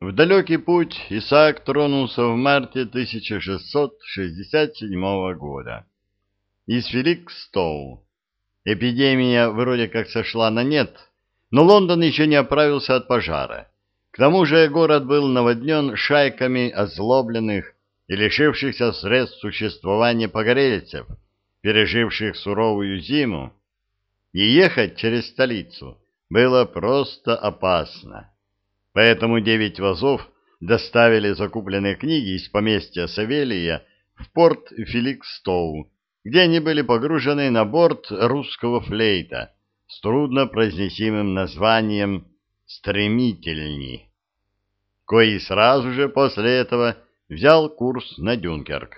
В далекий путь Исаак тронулся в марте 1667 года. Из Феликстоу. Эпидемия вроде как сошла на нет, но Лондон еще не оправился от пожара. К тому же город был наводнен шайками озлобленных и лишившихся средств существования погорельцев, переживших суровую зиму, и ехать через столицу было просто опасно. Поэтому девять вазов доставили закупленные книги из поместья Савелия в порт Феликстоу, где они были погружены на борт русского флейта с трудно произнесимым названием «Стремительни», кои сразу же после этого взял курс на Дюнкерк.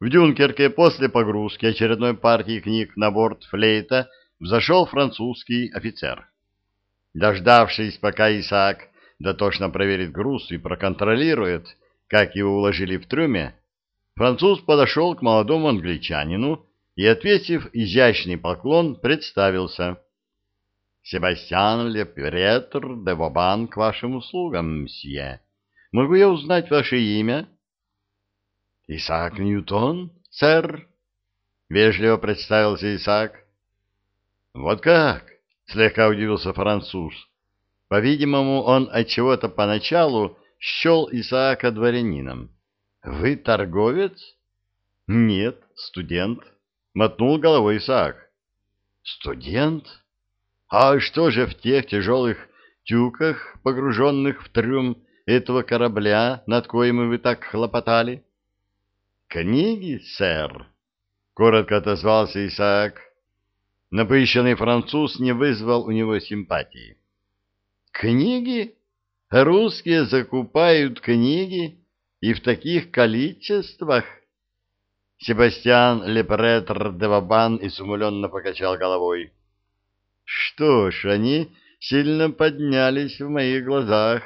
В Дюнкерке после погрузки очередной партии книг на борт флейта взошел французский офицер. Дождавшись, пока Исаак дотошно проверит груз и проконтролирует, как его уложили в трюме, француз подошел к молодому англичанину и, ответив изящный поклон, представился. «Себастьян Лепретр де Вобан к вашим услугам, мсье. Могу я узнать ваше имя?» «Исаак Ньютон, сэр», — вежливо представился Исаак. «Вот как?» — слегка удивился француз. По-видимому, он от чего-то поначалу счел Исаака дворянином. «Вы торговец?» «Нет, студент», — мотнул головой Исаак. «Студент? А что же в тех тяжелых тюках, погруженных в трюм этого корабля, над коим вы так хлопотали?» «Книги, сэр», — коротко отозвался Исаак. Напыщенный француз не вызвал у него симпатии. Книги? Русские закупают книги и в таких количествах? Себастьян Лепретр де Вабан изумленно покачал головой. Что ж, они сильно поднялись в моих глазах.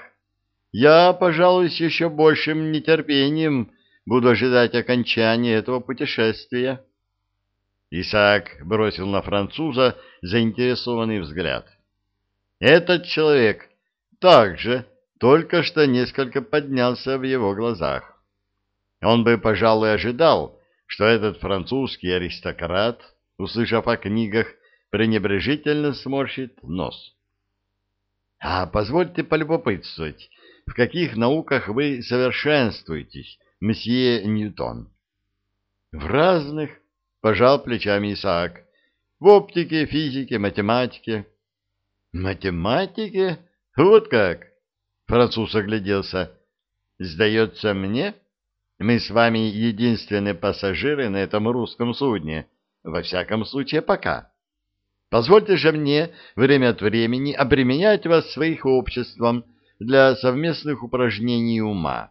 Я, пожалуй, с еще большим нетерпением буду ожидать окончания этого путешествия. Исаак бросил на француза заинтересованный взгляд. Этот человек также только что несколько поднялся в его глазах. Он бы, пожалуй, ожидал, что этот французский аристократ, услышав о книгах, пренебрежительно сморщит нос. — А позвольте полюбопытствовать, в каких науках вы совершенствуетесь, месье Ньютон? — В разных, — пожал плечами Исаак, — в оптике, физике, математике. Математике? Вот как? Француз огляделся. Сдается мне, мы с вами единственные пассажиры на этом русском судне. Во всяком случае, пока. Позвольте же мне время от времени обременять вас своих обществом для совместных упражнений ума.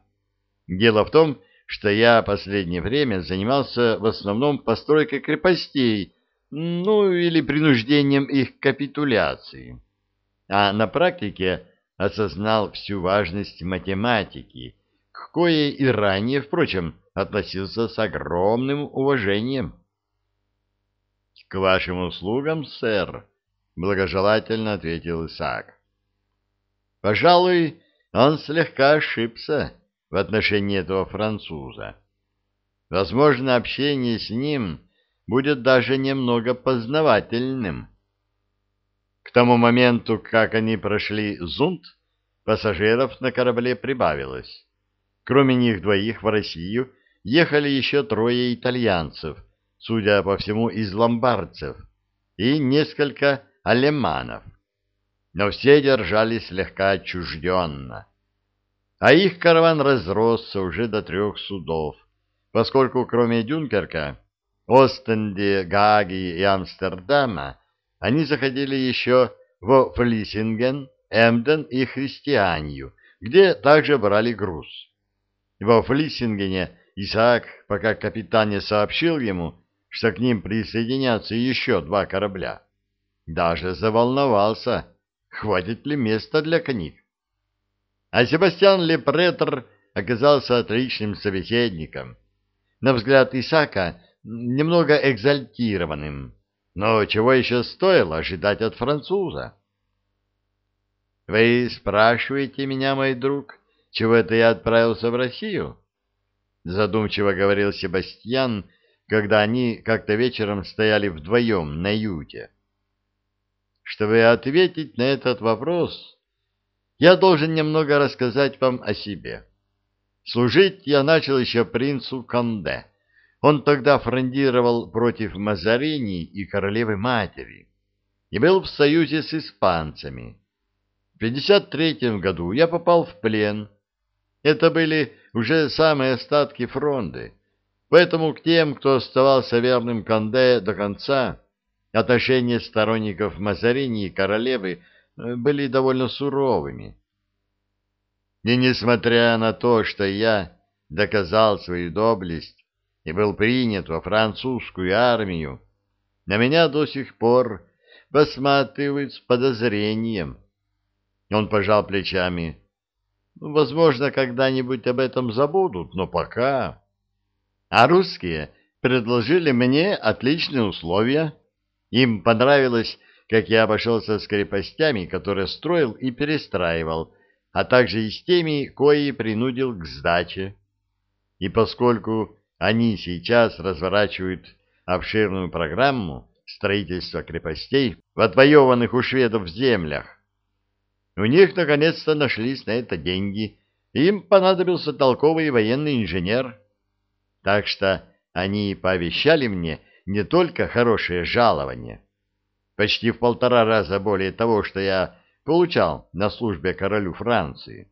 Дело в том, что я последнее время занимался в основном постройкой крепостей, ну или принуждением их капитуляции а на практике осознал всю важность математики, к коей и ранее, впрочем, относился с огромным уважением. — К вашим услугам, сэр, — благожелательно ответил Исаак. Пожалуй, он слегка ошибся в отношении этого француза. Возможно, общение с ним будет даже немного познавательным. К тому моменту, как они прошли Зунд, пассажиров на корабле прибавилось. Кроме них двоих в Россию ехали еще трое итальянцев, судя по всему, из ломбардцев, и несколько алеманов. Но все держались слегка отчужденно. А их караван разросся уже до трех судов, поскольку кроме Дюнкерка, Остенде, Гаги и Амстердама они заходили еще во Флиссинген, Эмден и Христианию, где также брали груз. Во Флиссингене Исаак, пока капитан не сообщил ему, что к ним присоединятся еще два корабля, даже заволновался, хватит ли места для книг. А Себастьян Лепретер оказался отличным собеседником. На взгляд Исаака, немного экзальтированным, но чего еще стоило ожидать от француза? Вы спрашиваете меня, мой друг, чего это я отправился в Россию? Задумчиво говорил Себастьян, когда они как-то вечером стояли вдвоем на юте. Чтобы ответить на этот вопрос, я должен немного рассказать вам о себе. Служить я начал еще принцу Конде. Он тогда фрондировал против Мазарини и королевы-матери и был в союзе с испанцами. В 53 году я попал в плен. Это были уже самые остатки фронды, поэтому к тем, кто оставался верным Конде до конца, отношения сторонников Мазарини и королевы э, были довольно суровыми. И несмотря на то, что я доказал свою доблесть и был принят во французскую армию, на меня до сих пор посматривают с подозрением. Он пожал плечами. Возможно, когда-нибудь об этом забудут, но пока... А русские предложили мне отличные условия. Им понравилось, как я обошелся с крепостями, которые строил и перестраивал, а также и с теми, кои принудил к сдаче. И поскольку они сейчас разворачивают обширную программу строительства крепостей в отвоеванных у шведов землях, у них наконец-то нашлись на это деньги, им понадобился толковый военный инженер. Так что они пообещали мне не только хорошее жалование, почти в полтора раза более того, что я получал на службе королю Франции,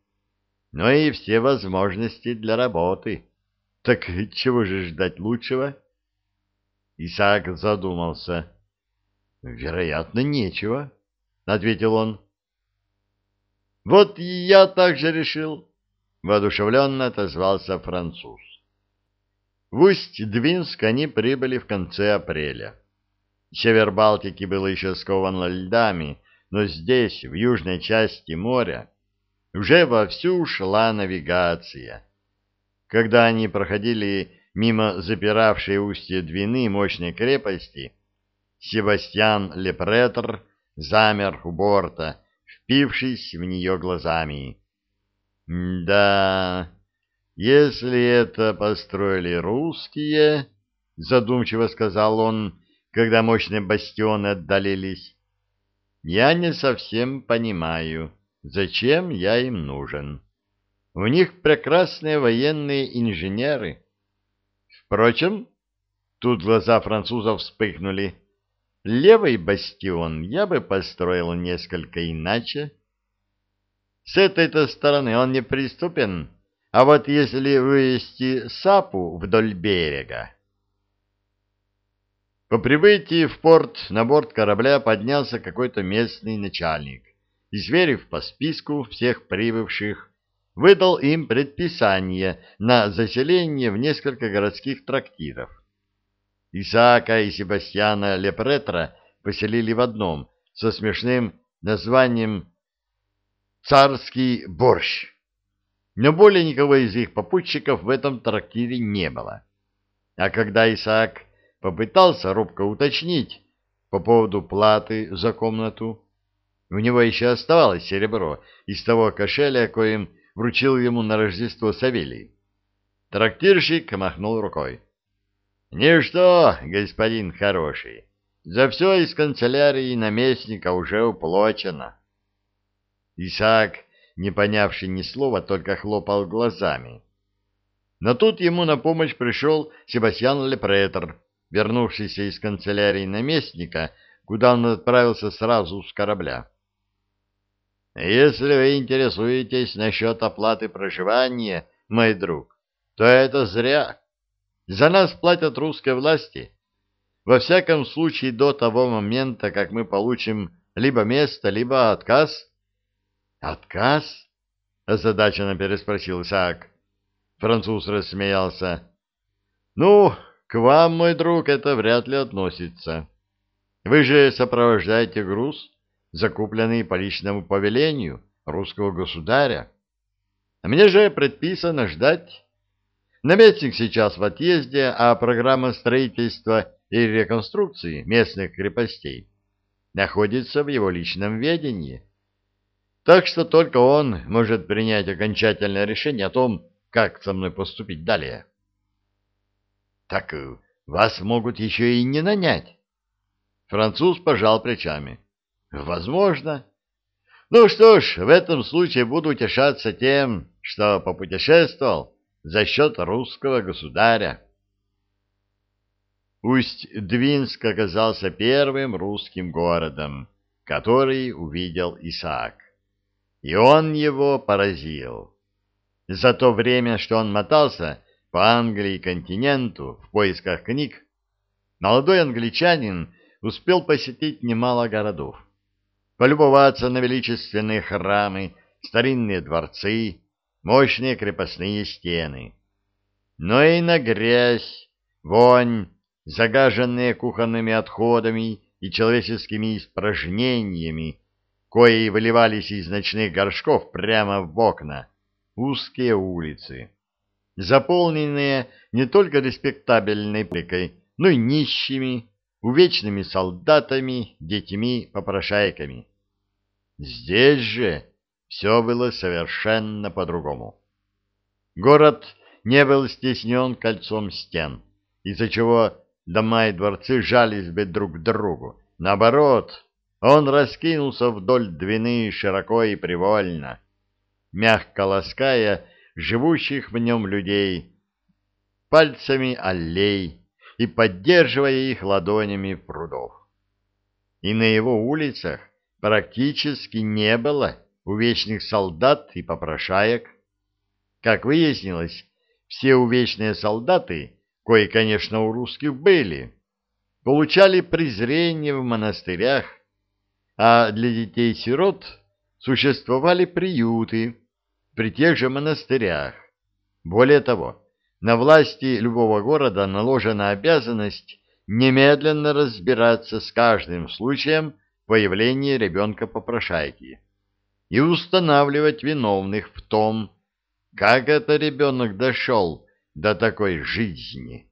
но и все возможности для работы. Так чего же ждать лучшего? Исаак задумался. Вероятно, нечего, ответил он. Вот и я также решил, воодушевленно отозвался француз. В Усть-Двинск они прибыли в конце апреля. Север Балтики был еще скован льдами, но здесь, в южной части моря, уже вовсю шла навигация. Когда они проходили мимо запиравшей устье Двины мощной крепости, Себастьян Лепретр замер у борта, впившись в нее глазами. «Да, если это построили русские, — задумчиво сказал он, когда мощные бастионы отдалились, я не совсем понимаю, зачем я им нужен. У них прекрасные военные инженеры. Впрочем, тут глаза французов вспыхнули. Левый бастион я бы построил несколько иначе. С этой-то стороны он неприступен, а вот если вывести сапу вдоль берега, по прибытии в порт на борт корабля поднялся какой-то местный начальник и, сверив по списку всех прибывших, выдал им предписание на заселение в несколько городских трактиров. Исаака и Себастьяна Лепретра поселили в одном со смешным названием «Царский борщ». Но более никого из их попутчиков в этом трактире не было. А когда Исаак попытался робко уточнить по поводу платы за комнату. У него еще оставалось серебро из того кошеля, коим вручил ему на Рождество Савелий. Трактирщик махнул рукой. — Ничто, господин хороший, за все из канцелярии наместника уже уплочено. Исаак, не понявший ни слова, только хлопал глазами. Но тут ему на помощь пришел Себастьян Лепретер, вернувшийся из канцелярии наместника, куда он отправился сразу с корабля. «Если вы интересуетесь насчет оплаты проживания, мой друг, то это зря. За нас платят русские власти. Во всяком случае, до того момента, как мы получим либо место, либо отказ». «Отказ?» — озадаченно переспросил Исаак. Француз рассмеялся. «Ну, к вам, мой друг, это вряд ли относится. Вы же сопровождаете груз, закупленный по личному повелению русского государя. А мне же предписано ждать. Наместник сейчас в отъезде, а программа строительства и реконструкции местных крепостей находится в его личном ведении. Так что только он может принять окончательное решение о том, как со мной поступить далее. Так э, вас могут еще и не нанять. Француз пожал плечами. Возможно. Ну что ж, в этом случае буду утешаться тем, что попутешествовал за счет русского государя. Усть-Двинск оказался первым русским городом, который увидел Исаак. И он его поразил. За то время, что он мотался по Англии и континенту в поисках книг, молодой англичанин успел посетить немало городов, полюбоваться на величественные храмы, старинные дворцы, мощные крепостные стены. Но и на грязь, вонь, загаженные кухонными отходами и человеческими испражнениями, кои выливались из ночных горшков прямо в окна, узкие улицы, заполненные не только респектабельной публикой, но и нищими, увечными солдатами, детьми-попрошайками. Здесь же все было совершенно по-другому. Город не был стеснен кольцом стен, из-за чего дома и дворцы жались бы друг к другу. Наоборот, он раскинулся вдоль двины широко и привольно, мягко лаская живущих в нем людей пальцами аллей и поддерживая их ладонями прудов. И на его улицах практически не было увечных солдат и попрошаек. Как выяснилось, все увечные солдаты кои, конечно, у русских были, получали презрение в монастырях, а для детей-сирот существовали приюты при тех же монастырях. Более того, на власти любого города наложена обязанность немедленно разбираться с каждым случаем появления ребенка-попрошайки и устанавливать виновных в том, как этот ребенок дошел до такой жизни.